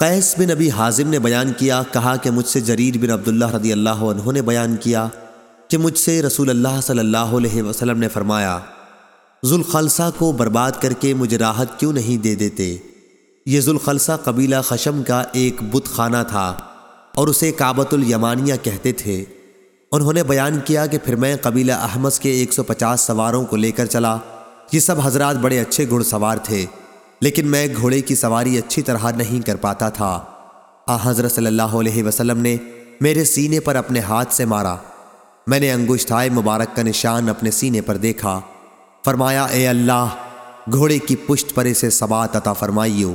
قیس بن ابی حازم نے بیان کیا، کہا کہ مجھ سے جریر بن عبداللہ رضی اللہ عنہ نے بیان کیا کہ مجھ سے رسول اللہ صلی اللہ علیہ وسلم نے فرمایا، ذوالخلصہ کو برباد کر کے مجھے راحت کیوں نہیں دے دیتے؟ یہ ذوالخلصہ قبیلہ خشم کا ایک بت خانہ تھا اور اسے کعبۃ الیمانیہ کہتے تھے۔ انہوں نے بیان کیا کہ پھر میں قبیلہ احمس کے ایک سو پچاس سواروں کو لے کر چلا۔ یہ سب حضرات بڑے اچھے گھڑ سوار تھے۔ لیکن میں گھوڑے کی سواری اچھی طرح نہیں کر پاتا تھا۔ آ، حضرت صلی اللہ علیہ وسلم نے میرے سینے پر اپنے ہاتھ سے مارا۔ میں نے انگوشتھائے مبارک کا نشان اپنے سینے پر دیکھا۔ فرمایا، اے اللہ، گھوڑے کی پشت پر اسے سبات عطا فرمائیو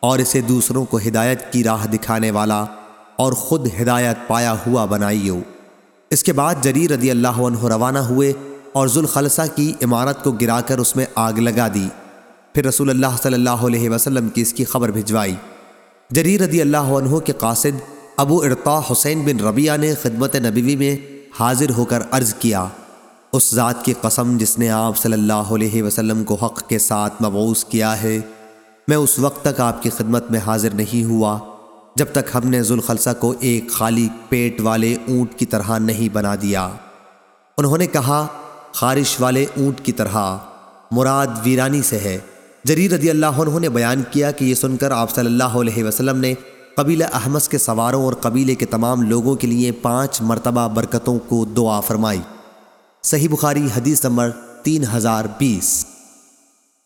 اور اسے دوسروں کو ہدایت کی راہ دکھانے والا اور خود ہدایت پایا ہوا بنائیو۔ اس کے بعد جریر رضی اللہ عنہ روانہ ہوئے اور ذوالخلصہ کی عمارت کو گرا کر اس میں آگ لگا دی۔ پھر رسول اللہ صلی اللہ علیہ وسلم کی اس کی خبر بھجوائی۔ جریر رضی اللہ عنہ کے قاصد ابو ارطا حسین بن ربیہ نے خدمت نبوی میں حاضر ہو کر عرض کیا، اس ذات کی قسم جس نے آپ صلی اللہ علیہ وسلم کو حق کے ساتھ مبعوث کیا ہے، میں اس وقت تک آپ کی خدمت میں حاضر نہیں ہوا، جب تک ہم نے ذوالخلصہ کو ایک خالی پیٹ والے اونٹ کی طرح نہیں بنا دیا۔ انہوں نے کہا، خارش والے اونٹ کی طرح، مراد ویرانی سے ہے۔ جریر رضی اللہ عنہ نے بیان کیا کہ یہ سن کر آپ صلی اللہ علیہ وسلم نے قبیلہ احمس کے سواروں اور قبیلے کے تمام لوگوں کے لیے پانچ مرتبہ برکتوں کو دعا فرمائی۔ صحیح بخاری حدیث نمبر تین ہزار بیس۔